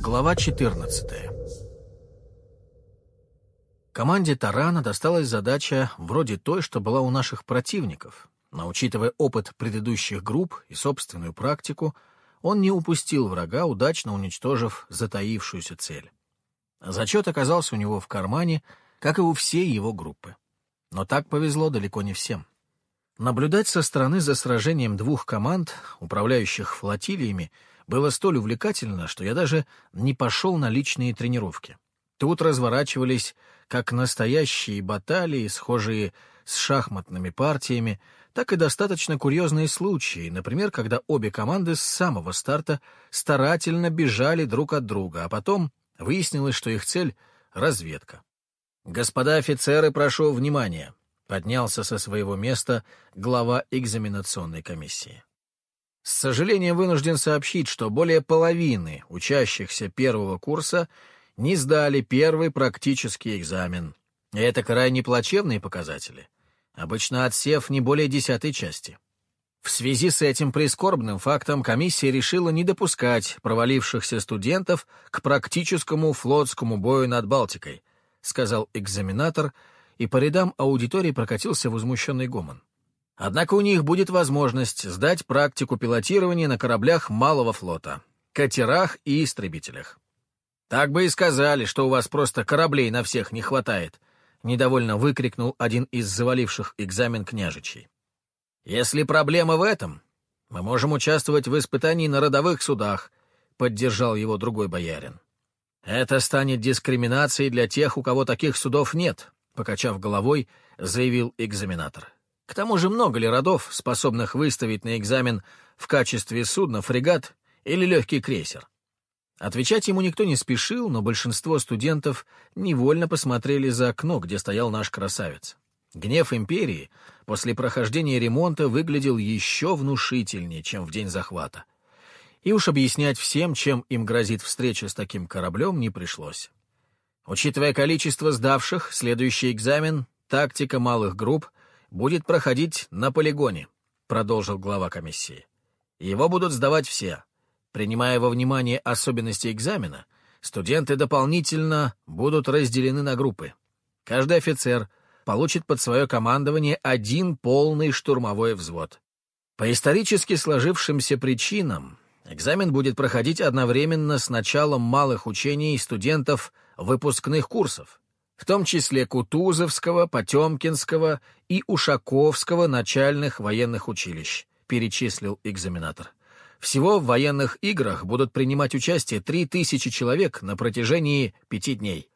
Глава 14 Команде Тарана досталась задача вроде той, что была у наших противников, но, учитывая опыт предыдущих групп и собственную практику, он не упустил врага, удачно уничтожив затаившуюся цель. Зачет оказался у него в кармане, как и у всей его группы. Но так повезло далеко не всем. Наблюдать со стороны за сражением двух команд, управляющих флотилиями, было столь увлекательно, что я даже не пошел на личные тренировки. Тут разворачивались как настоящие баталии, схожие с шахматными партиями, так и достаточно курьезные случаи, например, когда обе команды с самого старта старательно бежали друг от друга, а потом выяснилось, что их цель — разведка. «Господа офицеры, прошу внимания», — поднялся со своего места глава экзаменационной комиссии. С сожалением вынужден сообщить, что более половины учащихся первого курса не сдали первый практический экзамен. И это крайне плачевные показатели. Обычно отсев не более десятой части. В связи с этим прискорбным фактом комиссия решила не допускать провалившихся студентов к практическому флотскому бою над Балтикой, сказал экзаменатор, и по рядам аудитории прокатился возмущенный гомон. Однако у них будет возможность сдать практику пилотирования на кораблях малого флота, катерах и истребителях. «Так бы и сказали, что у вас просто кораблей на всех не хватает», — недовольно выкрикнул один из заваливших экзамен княжичей. «Если проблема в этом, мы можем участвовать в испытании на родовых судах», — поддержал его другой боярин. «Это станет дискриминацией для тех, у кого таких судов нет», — покачав головой, заявил экзаменатор. К тому же много ли родов, способных выставить на экзамен в качестве судна фрегат или легкий крейсер? Отвечать ему никто не спешил, но большинство студентов невольно посмотрели за окно, где стоял наш красавец. Гнев империи после прохождения ремонта выглядел еще внушительнее, чем в день захвата. И уж объяснять всем, чем им грозит встреча с таким кораблем, не пришлось. Учитывая количество сдавших, следующий экзамен, тактика малых групп — будет проходить на полигоне», — продолжил глава комиссии. «Его будут сдавать все. Принимая во внимание особенности экзамена, студенты дополнительно будут разделены на группы. Каждый офицер получит под свое командование один полный штурмовой взвод. По исторически сложившимся причинам экзамен будет проходить одновременно с началом малых учений студентов выпускных курсов, в том числе Кутузовского, Потемкинского и Ушаковского начальных военных училищ, перечислил экзаменатор. Всего в военных играх будут принимать участие три тысячи человек на протяжении пяти дней.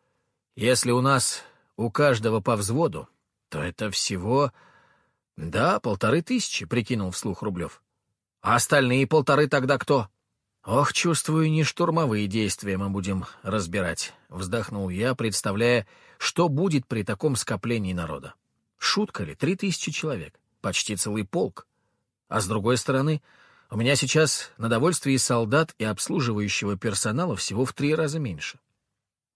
Если у нас у каждого по взводу, то это всего... Да, полторы тысячи, прикинул вслух Рублев. А остальные полторы тогда кто? «Ох, чувствую, не штурмовые действия мы будем разбирать», — вздохнул я, представляя, что будет при таком скоплении народа. Шутка ли, три тысячи человек, почти целый полк. А с другой стороны, у меня сейчас на довольствии солдат и обслуживающего персонала всего в три раза меньше.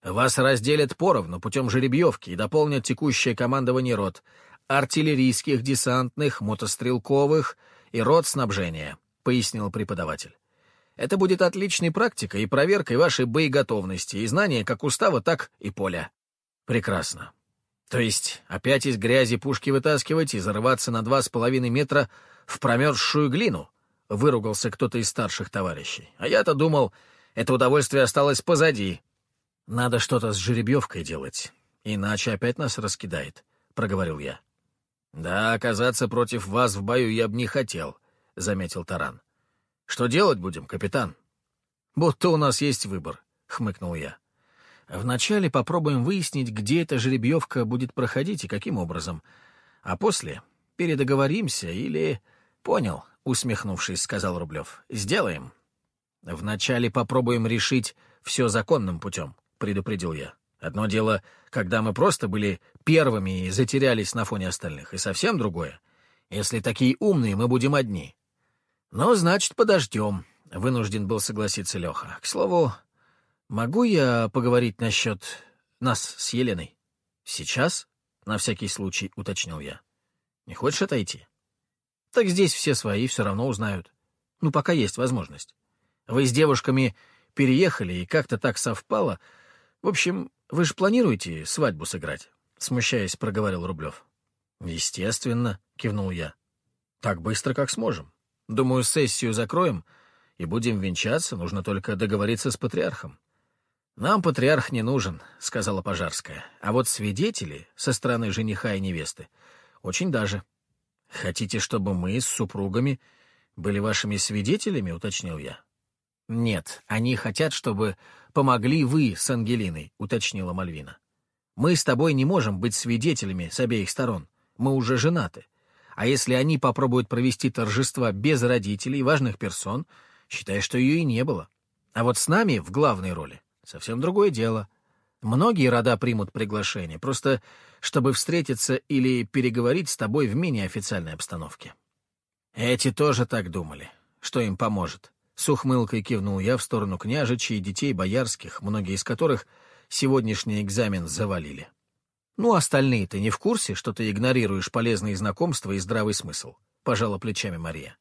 Вас разделят поровну путем жеребьевки и дополнят текущее командование рот, артиллерийских, десантных, мотострелковых и рот снабжения, — пояснил преподаватель. Это будет отличной практикой и проверкой вашей боеготовности и знания как устава, так и поля. Прекрасно. То есть опять из грязи пушки вытаскивать и зарываться на два с половиной метра в промерзшую глину? Выругался кто-то из старших товарищей. А я-то думал, это удовольствие осталось позади. Надо что-то с жеребьевкой делать, иначе опять нас раскидает, — проговорил я. Да, оказаться против вас в бою я бы не хотел, — заметил Таран. Что делать будем, капитан? Будто у нас есть выбор, — хмыкнул я. Вначале попробуем выяснить, где эта жеребьевка будет проходить и каким образом. А после передоговоримся или... Понял, усмехнувшись, сказал Рублев. Сделаем. Вначале попробуем решить все законным путем, предупредил я. Одно дело, когда мы просто были первыми и затерялись на фоне остальных, и совсем другое, если такие умные мы будем одни. Ну, значит, подождем, вынужден был согласиться Леха. К слову, «Могу я поговорить насчет нас с Еленой?» «Сейчас?» — на всякий случай уточнил я. «Не хочешь отойти?» Так здесь все свои все равно узнают. Ну, пока есть возможность. Вы с девушками переехали, и как-то так совпало. В общем, вы же планируете свадьбу сыграть?» Смущаясь, проговорил Рублев. «Естественно», — кивнул я. «Так быстро, как сможем. Думаю, сессию закроем и будем венчаться, нужно только договориться с патриархом». «Нам патриарх не нужен», — сказала Пожарская. «А вот свидетели со стороны жениха и невесты очень даже. Хотите, чтобы мы с супругами были вашими свидетелями?» — уточнил я. «Нет, они хотят, чтобы помогли вы с Ангелиной», — уточнила Мальвина. «Мы с тобой не можем быть свидетелями с обеих сторон. Мы уже женаты. А если они попробуют провести торжество без родителей важных персон, считай, что ее и не было. А вот с нами в главной роли совсем другое дело. Многие рода примут приглашение, просто чтобы встретиться или переговорить с тобой в менее официальной обстановке. Эти тоже так думали, что им поможет. С ухмылкой кивнул я в сторону княжичей и детей боярских, многие из которых сегодняшний экзамен завалили. «Ну, остальные-то не в курсе, что ты игнорируешь полезные знакомства и здравый смысл», — пожала плечами Мария.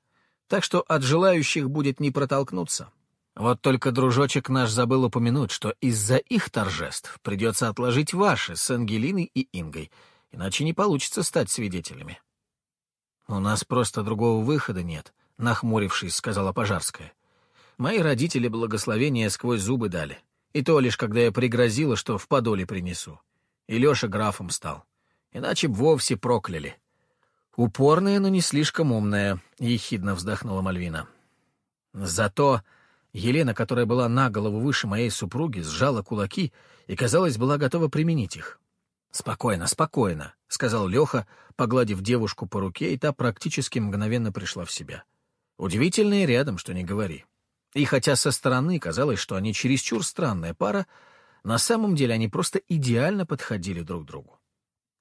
«Так что от желающих будет не протолкнуться. Вот только дружочек наш забыл упомянуть, что из-за их торжеств придется отложить ваши с Ангелиной и Ингой, иначе не получится стать свидетелями». «У нас просто другого выхода нет», — нахмурившись, сказала Пожарская. «Мои родители благословения сквозь зубы дали, и то лишь когда я пригрозила, что в подоле принесу и Леша графом стал. Иначе б вовсе прокляли. Упорная, но не слишком умная, — ехидно вздохнула Мальвина. Зато Елена, которая была на голову выше моей супруги, сжала кулаки и, казалось, была готова применить их. «Спокойно, спокойно», — сказал Леха, погладив девушку по руке, и та практически мгновенно пришла в себя. Удивительное рядом, что не говори. И хотя со стороны казалось, что они чересчур странная пара, на самом деле они просто идеально подходили друг другу.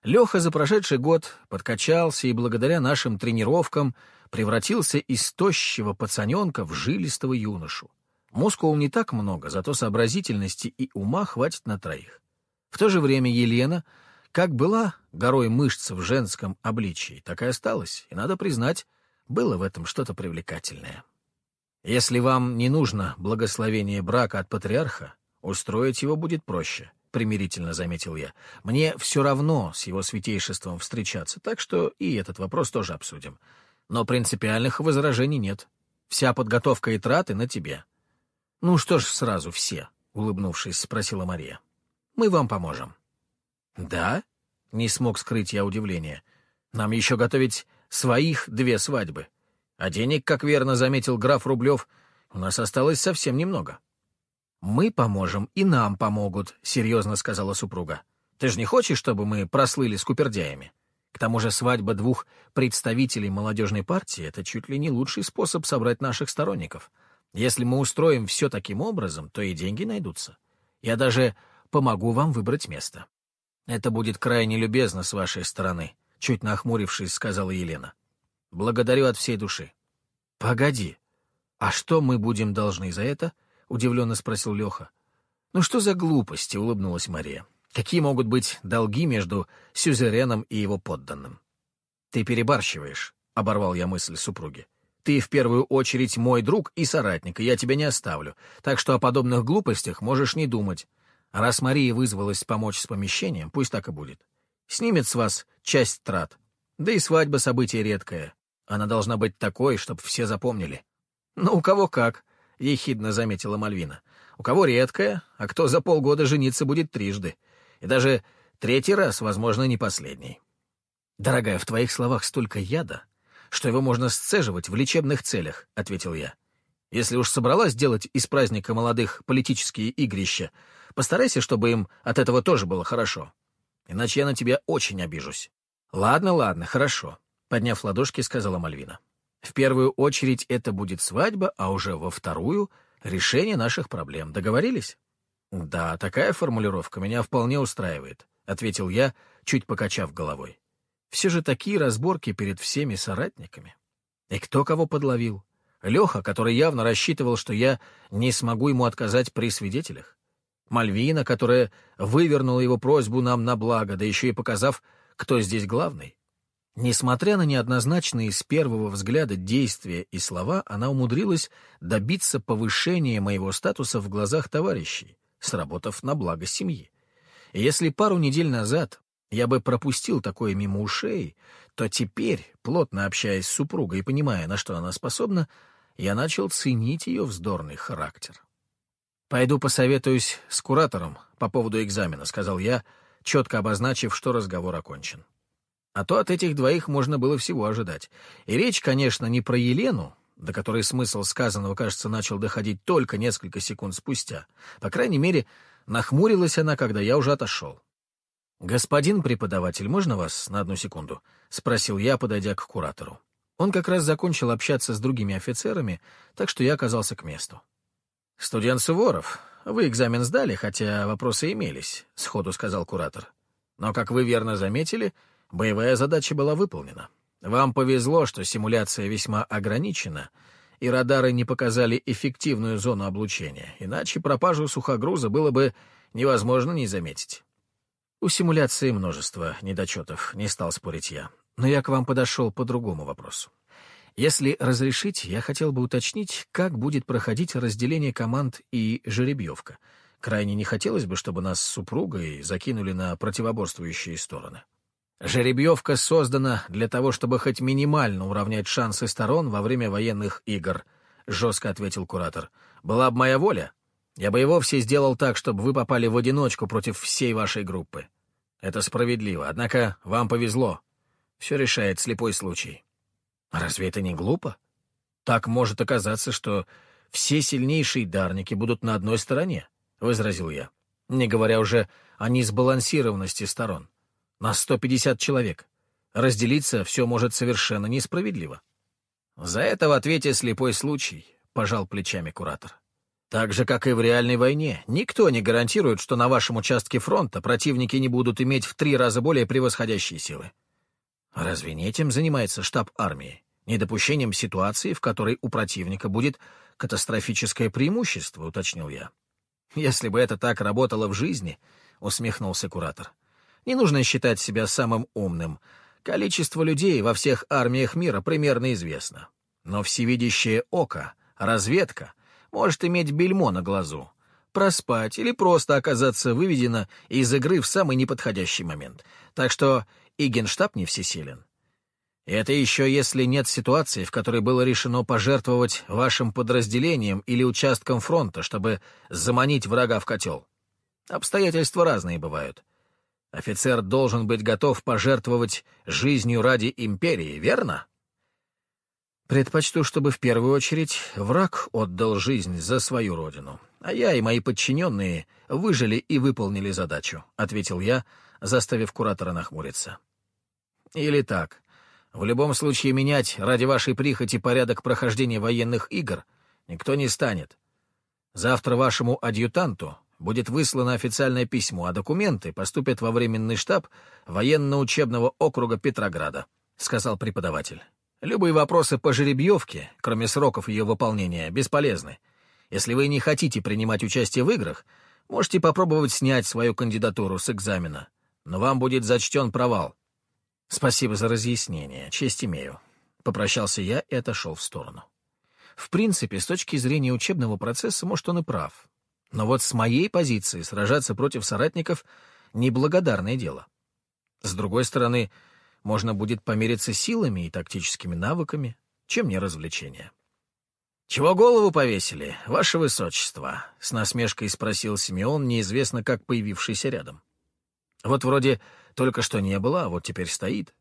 Леха за прошедший год подкачался и благодаря нашим тренировкам превратился из тощего пацаненка в жилистого юношу. Мускул не так много, зато сообразительности и ума хватит на троих. В то же время Елена, как была горой мышц в женском обличии, так и осталась, и, надо признать, было в этом что-то привлекательное. Если вам не нужно благословение брака от патриарха, «Устроить его будет проще», — примирительно заметил я. «Мне все равно с его святейшеством встречаться, так что и этот вопрос тоже обсудим. Но принципиальных возражений нет. Вся подготовка и траты на тебе». «Ну что ж сразу все?» — улыбнувшись, спросила Мария. «Мы вам поможем». «Да?» — не смог скрыть я удивление. «Нам еще готовить своих две свадьбы. А денег, как верно заметил граф Рублев, у нас осталось совсем немного». «Мы поможем, и нам помогут», — серьезно сказала супруга. «Ты же не хочешь, чтобы мы прослыли скупердяями? К тому же свадьба двух представителей молодежной партии — это чуть ли не лучший способ собрать наших сторонников. Если мы устроим все таким образом, то и деньги найдутся. Я даже помогу вам выбрать место». «Это будет крайне любезно с вашей стороны», — чуть нахмурившись, сказала Елена. «Благодарю от всей души». «Погоди, а что мы будем должны за это?» Удивленно спросил Леха. «Ну что за глупости?» — улыбнулась Мария. «Какие могут быть долги между сюзереном и его подданным?» «Ты перебарщиваешь», — оборвал я мысль супруги. «Ты в первую очередь мой друг и соратник, и я тебя не оставлю, так что о подобных глупостях можешь не думать. А раз Мария вызвалась помочь с помещением, пусть так и будет. Снимет с вас часть трат. Да и свадьба событие редкое. Она должна быть такой, чтобы все запомнили. Ну, у кого как», — ехидно заметила Мальвина. «У кого редкое, а кто за полгода жениться будет трижды. И даже третий раз, возможно, не последний». «Дорогая, в твоих словах столько яда, что его можно сцеживать в лечебных целях», — ответил я. «Если уж собралась делать из праздника молодых политические игрища, постарайся, чтобы им от этого тоже было хорошо. Иначе я на тебя очень обижусь». «Ладно, ладно, хорошо», — подняв ладошки, сказала Мальвина. В первую очередь это будет свадьба, а уже во вторую — решение наших проблем. Договорились? Да, такая формулировка меня вполне устраивает, — ответил я, чуть покачав головой. Все же такие разборки перед всеми соратниками. И кто кого подловил? Леха, который явно рассчитывал, что я не смогу ему отказать при свидетелях. Мальвина, которая вывернула его просьбу нам на благо, да еще и показав, кто здесь главный. Несмотря на неоднозначные с первого взгляда действия и слова, она умудрилась добиться повышения моего статуса в глазах товарищей, сработав на благо семьи. И если пару недель назад я бы пропустил такое мимо ушей, то теперь, плотно общаясь с супругой и понимая, на что она способна, я начал ценить ее вздорный характер. «Пойду посоветуюсь с куратором по поводу экзамена», — сказал я, четко обозначив, что разговор окончен. А то от этих двоих можно было всего ожидать. И речь, конечно, не про Елену, до которой смысл сказанного, кажется, начал доходить только несколько секунд спустя. По крайней мере, нахмурилась она, когда я уже отошел. «Господин преподаватель, можно вас на одну секунду?» — спросил я, подойдя к куратору. Он как раз закончил общаться с другими офицерами, так что я оказался к месту. «Студент Суворов, вы экзамен сдали, хотя вопросы имелись», — сходу сказал куратор. «Но, как вы верно заметили, — Боевая задача была выполнена. Вам повезло, что симуляция весьма ограничена, и радары не показали эффективную зону облучения, иначе пропажу сухогруза было бы невозможно не заметить. У симуляции множество недочетов, не стал спорить я. Но я к вам подошел по другому вопросу. Если разрешить, я хотел бы уточнить, как будет проходить разделение команд и жеребьевка. Крайне не хотелось бы, чтобы нас с супругой закинули на противоборствующие стороны. Жеребьевка создана для того, чтобы хоть минимально уравнять шансы сторон во время военных игр, — жестко ответил куратор. Была бы моя воля, я бы и вовсе сделал так, чтобы вы попали в одиночку против всей вашей группы. Это справедливо, однако вам повезло. Все решает слепой случай. Разве это не глупо? Так может оказаться, что все сильнейшие дарники будут на одной стороне, — возразил я, не говоря уже о несбалансированности сторон. На 150 человек. Разделиться все может совершенно несправедливо. За это в ответе слепой случай, — пожал плечами куратор. Так же, как и в реальной войне, никто не гарантирует, что на вашем участке фронта противники не будут иметь в три раза более превосходящие силы. Разве не этим занимается штаб армии? Недопущением ситуации, в которой у противника будет катастрофическое преимущество, уточнил я. Если бы это так работало в жизни, — усмехнулся куратор, не нужно считать себя самым умным. Количество людей во всех армиях мира примерно известно. Но всевидящее око, разведка, может иметь бельмо на глазу, проспать или просто оказаться выведено из игры в самый неподходящий момент. Так что и генштаб не всесилен. это еще если нет ситуации, в которой было решено пожертвовать вашим подразделением или участком фронта, чтобы заманить врага в котел. Обстоятельства разные бывают. Офицер должен быть готов пожертвовать жизнью ради империи, верно? Предпочту, чтобы в первую очередь враг отдал жизнь за свою родину, а я и мои подчиненные выжили и выполнили задачу, — ответил я, заставив куратора нахмуриться. Или так. В любом случае менять ради вашей прихоти порядок прохождения военных игр никто не станет. Завтра вашему адъютанту будет выслано официальное письмо, а документы поступят во временный штаб военно-учебного округа Петрограда», — сказал преподаватель. «Любые вопросы по жеребьевке, кроме сроков ее выполнения, бесполезны. Если вы не хотите принимать участие в играх, можете попробовать снять свою кандидатуру с экзамена, но вам будет зачтен провал». «Спасибо за разъяснение, честь имею», — попрощался я и отошел в сторону. В принципе, с точки зрения учебного процесса, может, он и прав. Но вот с моей позиции сражаться против соратников — неблагодарное дело. С другой стороны, можно будет помериться силами и тактическими навыками, чем не развлечение. «Чего голову повесили, ваше высочество?» — с насмешкой спросил Симеон, неизвестно как появившийся рядом. Вот вроде только что не было, а вот теперь стоит.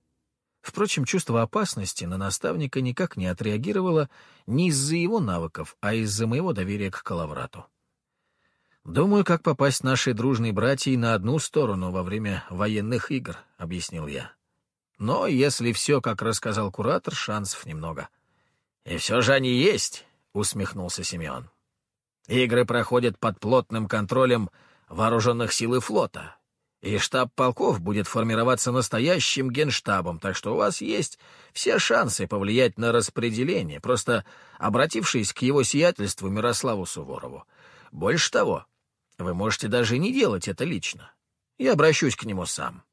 Впрочем, чувство опасности на наставника никак не отреагировало не из-за его навыков, а из-за моего доверия к Калаврату. «Думаю, как попасть нашей дружной братьей на одну сторону во время военных игр», — объяснил я. «Но если все, как рассказал куратор, шансов немного». «И все же они есть», — усмехнулся Семен. «Игры проходят под плотным контролем вооруженных сил и флота, и штаб полков будет формироваться настоящим генштабом, так что у вас есть все шансы повлиять на распределение, просто обратившись к его сиятельству Мирославу Суворову. Больше того, вы можете даже не делать это лично. Я обращусь к нему сам.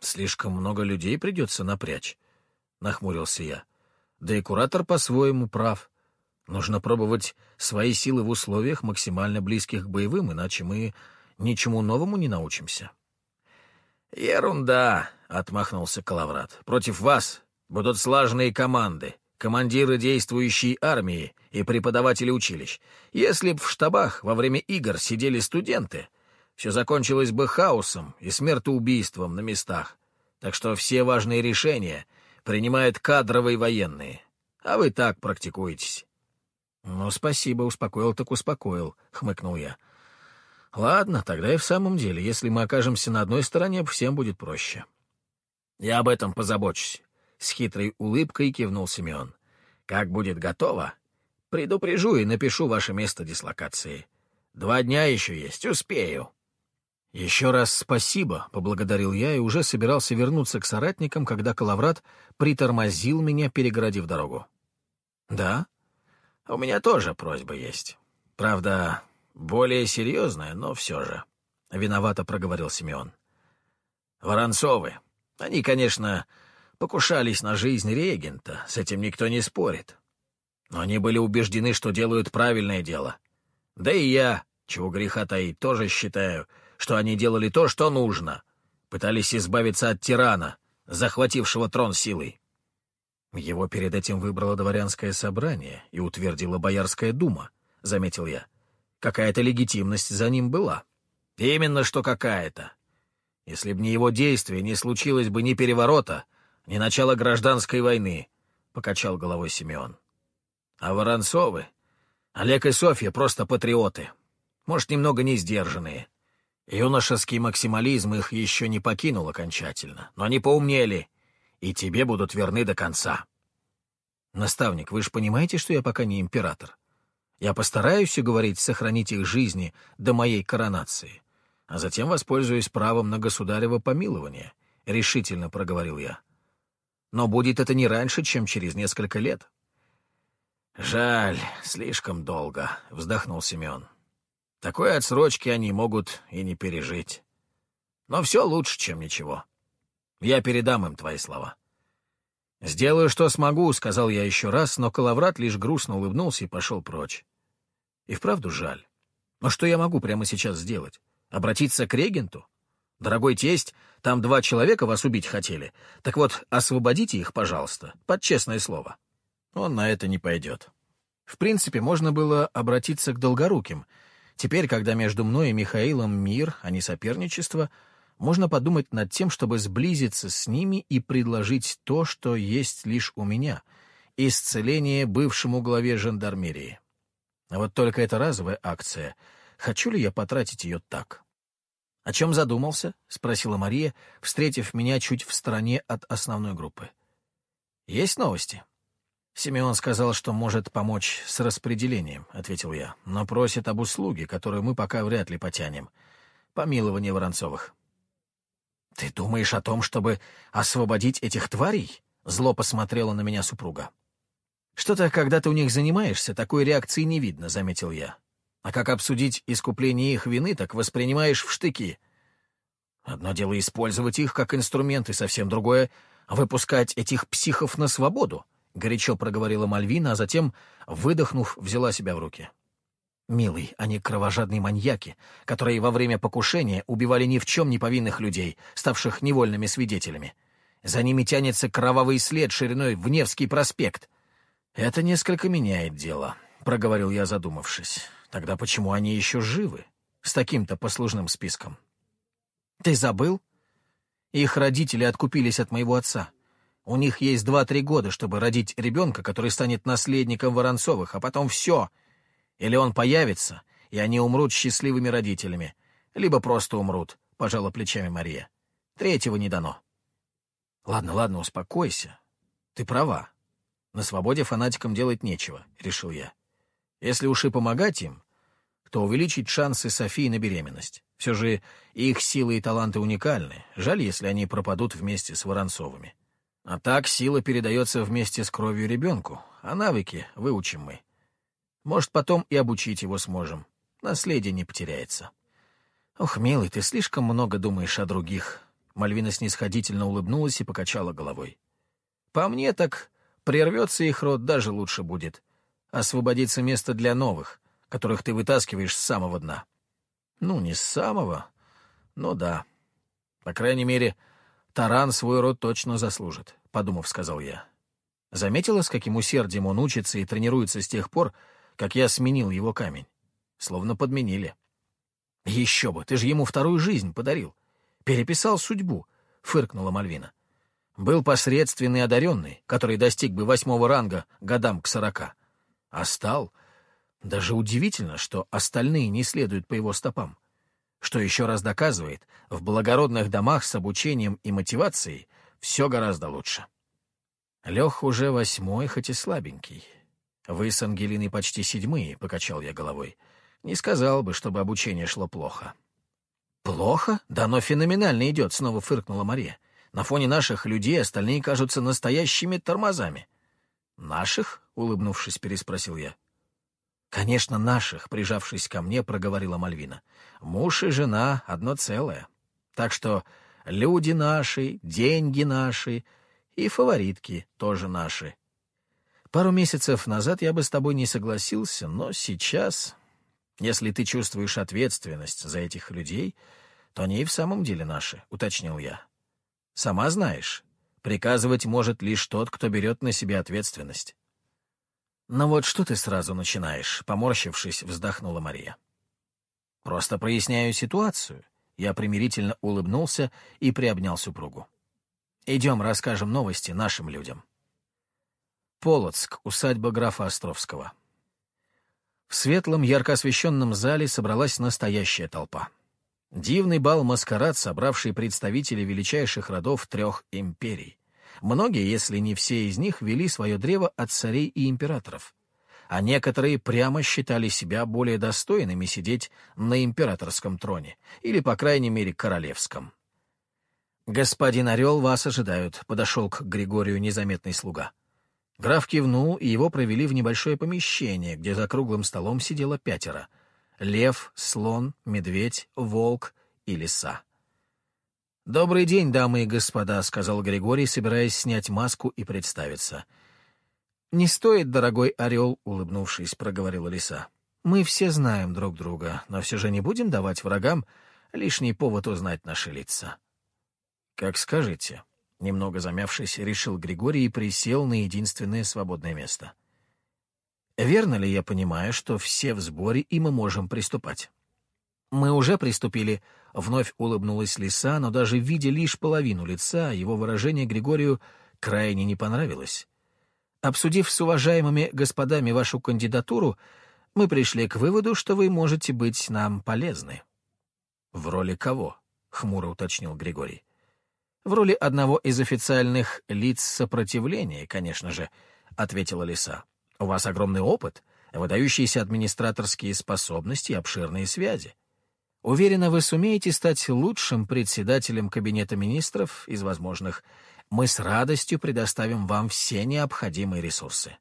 Слишком много людей придется напрячь, — нахмурился я. Да и куратор по-своему прав. Нужно пробовать свои силы в условиях, максимально близких к боевым, иначе мы ничему новому не научимся. «Ерунда!» — отмахнулся Калаврат. «Против вас будут слаженные команды, командиры действующей армии и преподаватели училищ. Если б в штабах во время игр сидели студенты, все закончилось бы хаосом и смертоубийством на местах. Так что все важные решения принимают кадровые военные, а вы так практикуетесь. «Ну, спасибо, успокоил так успокоил», — хмыкнул я. «Ладно, тогда и в самом деле, если мы окажемся на одной стороне, всем будет проще». «Я об этом позабочусь», — с хитрой улыбкой кивнул Семен. «Как будет готово, предупрежу и напишу ваше место дислокации. Два дня еще есть, успею». «Еще раз спасибо», — поблагодарил я и уже собирался вернуться к соратникам, когда Калаврат притормозил меня, перегородив дорогу. «Да? У меня тоже просьба есть. Правда, более серьезная, но все же», — виновато проговорил Симеон. «Воронцовы. Они, конечно, покушались на жизнь регента, с этим никто не спорит. Но они были убеждены, что делают правильное дело. Да и я, чего греха таить, тоже считаю, — что они делали то, что нужно. Пытались избавиться от тирана, захватившего трон силой. Его перед этим выбрало дворянское собрание и утвердила Боярская дума, — заметил я. Какая-то легитимность за ним была. Именно что какая-то. Если б не его действия, не случилось бы ни переворота, ни начала гражданской войны, — покачал головой Симеон. А Воронцовы, Олег и Софья просто патриоты. Может, немного не сдержанные. Юношеский максимализм их еще не покинул окончательно, но они поумнели, и тебе будут верны до конца. Наставник, вы же понимаете, что я пока не император? Я постараюсь уговорить сохранить их жизни до моей коронации, а затем воспользуюсь правом на государево помилование, — решительно проговорил я. Но будет это не раньше, чем через несколько лет. «Жаль, слишком долго», — вздохнул Семен. Такой отсрочки они могут и не пережить. Но все лучше, чем ничего. Я передам им твои слова. «Сделаю, что смогу», — сказал я еще раз, но Калаврат лишь грустно улыбнулся и пошел прочь. И вправду жаль. Но что я могу прямо сейчас сделать? Обратиться к регенту? Дорогой тесть, там два человека вас убить хотели. Так вот, освободите их, пожалуйста, под честное слово. Он на это не пойдет. В принципе, можно было обратиться к Долгоруким — Теперь, когда между мной и Михаилом мир, а не соперничество, можно подумать над тем, чтобы сблизиться с ними и предложить то, что есть лишь у меня — исцеление бывшему главе жандармерии. А вот только это разовая акция. Хочу ли я потратить ее так? — О чем задумался? — спросила Мария, встретив меня чуть в стороне от основной группы. — Есть новости? — «Симеон сказал, что может помочь с распределением», — ответил я, «но просит об услуге, которую мы пока вряд ли потянем. Помилование Воронцовых». «Ты думаешь о том, чтобы освободить этих тварей?» — зло посмотрела на меня супруга. «Что-то, когда ты у них занимаешься, такой реакции не видно», — заметил я. «А как обсудить искупление их вины, так воспринимаешь в штыки. Одно дело использовать их как инструмент, и совсем другое — выпускать этих психов на свободу» горячо проговорила Мальвина, а затем, выдохнув, взяла себя в руки. «Милый, они кровожадные маньяки, которые во время покушения убивали ни в чем не повинных людей, ставших невольными свидетелями. За ними тянется кровавый след шириной в Невский проспект. Это несколько меняет дело», — проговорил я, задумавшись. «Тогда почему они еще живы? С таким-то послужным списком?» «Ты забыл? Их родители откупились от моего отца. У них есть два-три года, чтобы родить ребенка, который станет наследником Воронцовых, а потом все. Или он появится, и они умрут счастливыми родителями. Либо просто умрут, — пожала плечами Мария. Третьего не дано. Ладно, ладно, успокойся. Ты права. На свободе фанатикам делать нечего, — решил я. Если уж и помогать им, то увеличить шансы Софии на беременность. Все же их силы и таланты уникальны. Жаль, если они пропадут вместе с Воронцовыми. А так сила передается вместе с кровью ребенку, а навыки выучим мы. Может, потом и обучить его сможем. Наследие не потеряется. Ох, милый, ты слишком много думаешь о других, — Мальвина снисходительно улыбнулась и покачала головой. По мне так прервется их рот даже лучше будет. Освободится место для новых, которых ты вытаскиваешь с самого дна. Ну, не с самого, но да. По крайней мере, таран свой род точно заслужит, — подумав, сказал я. Заметила, с каким усердием он учится и тренируется с тех пор, как я сменил его камень. Словно подменили. Еще бы, ты же ему вторую жизнь подарил. Переписал судьбу, — фыркнула Мальвина. Был посредственный одаренный, который достиг бы восьмого ранга годам к сорока. А стал... Даже удивительно, что остальные не следуют по его стопам. Что еще раз доказывает, в благородных домах с обучением и мотивацией все гораздо лучше. Лех уже восьмой, хоть и слабенький. Вы с Ангелиной почти седьмые, — покачал я головой. Не сказал бы, чтобы обучение шло плохо. Плохо? Да оно феноменально идет, — снова фыркнула Мария. На фоне наших людей остальные кажутся настоящими тормозами. «Наших?» — улыбнувшись, переспросил я. «Конечно, наших», — прижавшись ко мне, проговорила Мальвина. «Муж и жена — одно целое. Так что люди наши, деньги наши и фаворитки тоже наши. Пару месяцев назад я бы с тобой не согласился, но сейчас, если ты чувствуешь ответственность за этих людей, то они и в самом деле наши», — уточнил я. Сама знаешь, приказывать может лишь тот, кто берет на себя ответственность. «Ну вот что ты сразу начинаешь?» — поморщившись, вздохнула Мария. «Просто проясняю ситуацию». Я примирительно улыбнулся и приобнял супругу. «Идем, расскажем новости нашим людям». Полоцк, усадьба графа Островского. В светлом, ярко освещенном зале собралась настоящая толпа. Дивный бал-маскарад, собравший представителей величайших родов трех империй. Многие, если не все из них, вели свое древо от царей и императоров. А некоторые прямо считали себя более достойными сидеть на императорском троне, или, по крайней мере, королевском. «Господин Орел, вас ожидают», — подошел к Григорию незаметный слуга. Граф кивнул, и его провели в небольшое помещение, где за круглым столом сидело пятеро — лев, слон, медведь, волк и лиса. «Добрый день, дамы и господа», — сказал Григорий, собираясь снять маску и представиться. «Не стоит, дорогой орел», — улыбнувшись, проговорила лиса. «Мы все знаем друг друга, но все же не будем давать врагам лишний повод узнать наши лица». «Как скажете», — немного замявшись, решил Григорий и присел на единственное свободное место — Верно ли я понимаю, что все в сборе, и мы можем приступать? Мы уже приступили, — вновь улыбнулась лиса, но даже видя лишь половину лица, его выражение Григорию крайне не понравилось. Обсудив с уважаемыми господами вашу кандидатуру, мы пришли к выводу, что вы можете быть нам полезны. — В роли кого? — хмуро уточнил Григорий. — В роли одного из официальных лиц сопротивления, конечно же, — ответила лиса. У вас огромный опыт, выдающиеся администраторские способности и обширные связи. Уверена, вы сумеете стать лучшим председателем Кабинета министров из возможных. Мы с радостью предоставим вам все необходимые ресурсы.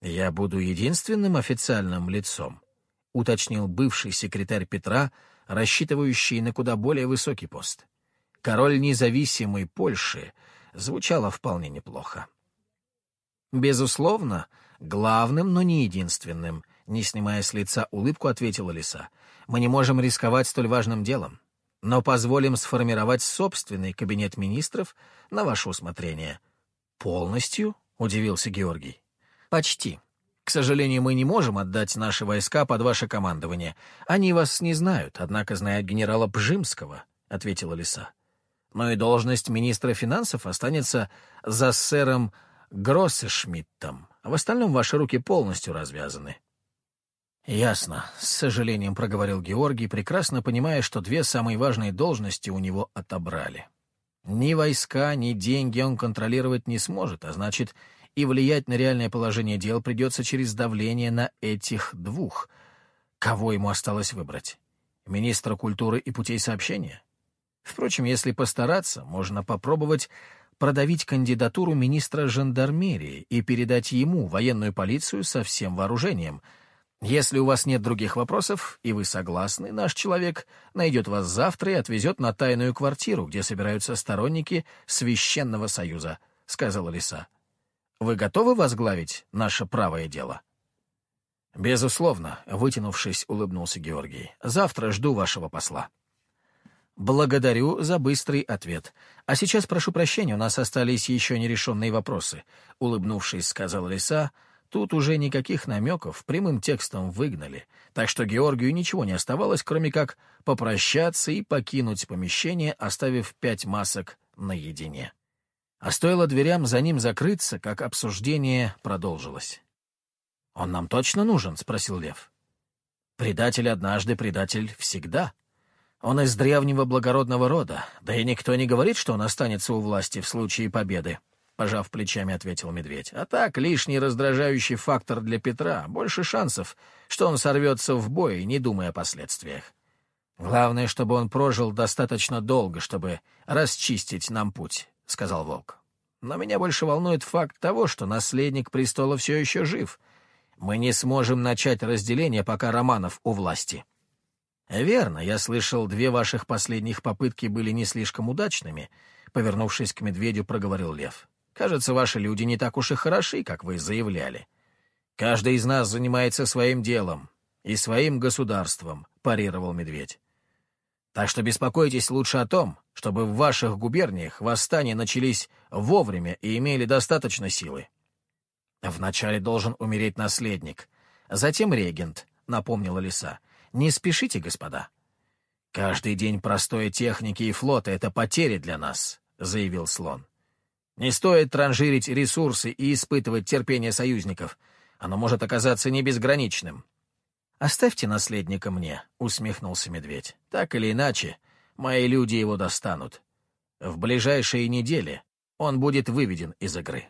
Я буду единственным официальным лицом, уточнил бывший секретарь Петра, рассчитывающий на куда более высокий пост. Король независимой Польши звучало вполне неплохо. Безусловно, главным, но не единственным, не снимая с лица улыбку, ответила лиса. Мы не можем рисковать столь важным делом, но позволим сформировать собственный кабинет министров на ваше усмотрение. Полностью? удивился Георгий. Почти. К сожалению, мы не можем отдать наши войска под ваше командование. Они вас не знают, однако знают генерала Бжимского, ответила лиса. Но и должность министра финансов останется за сэром Гроссешмиттом, в остальном ваши руки полностью развязаны». «Ясно», — с сожалением проговорил Георгий, прекрасно понимая, что две самые важные должности у него отобрали. Ни войска, ни деньги он контролировать не сможет, а значит, и влиять на реальное положение дел придется через давление на этих двух. Кого ему осталось выбрать? Министра культуры и путей сообщения? Впрочем, если постараться, можно попробовать продавить кандидатуру министра жандармерии и передать ему военную полицию со всем вооружением. Если у вас нет других вопросов, и вы согласны, наш человек найдет вас завтра и отвезет на тайную квартиру, где собираются сторонники Священного Союза», — сказала Лиса. «Вы готовы возглавить наше правое дело?» «Безусловно», — вытянувшись, улыбнулся Георгий. «Завтра жду вашего посла». «Благодарю за быстрый ответ. А сейчас прошу прощения, у нас остались еще нерешенные вопросы», — улыбнувшись, сказала Лиса, — Тут уже никаких намеков прямым текстом выгнали, так что Георгию ничего не оставалось, кроме как попрощаться и покинуть помещение, оставив пять масок наедине. А стоило дверям за ним закрыться, как обсуждение продолжилось. «Он нам точно нужен?» — спросил Лев. «Предатель однажды, предатель всегда. Он из древнего благородного рода, да и никто не говорит, что он останется у власти в случае победы», — пожав плечами, ответил медведь. «А так, лишний раздражающий фактор для Петра. Больше шансов, что он сорвется в бой, не думая о последствиях. Главное, чтобы он прожил достаточно долго, чтобы расчистить нам путь», — сказал Волк. «Но меня больше волнует факт того, что наследник престола все еще жив. Мы не сможем начать разделение, пока Романов у власти». «Верно, я слышал, две ваших последних попытки были не слишком удачными», — повернувшись к медведю, проговорил Лев. Кажется, ваши люди не так уж и хороши, как вы заявляли. Каждый из нас занимается своим делом и своим государством, парировал медведь. Так что беспокойтесь лучше о том, чтобы в ваших губерниях восстания начались вовремя и имели достаточно силы. Вначале должен умереть наследник, затем регент, напомнила лиса. Не спешите, господа. Каждый день простой техники и флота — это потери для нас, заявил слон. Не стоит транжирить ресурсы и испытывать терпение союзников. Оно может оказаться не безграничным. «Оставьте наследника мне», — усмехнулся медведь. «Так или иначе, мои люди его достанут. В ближайшие недели он будет выведен из игры».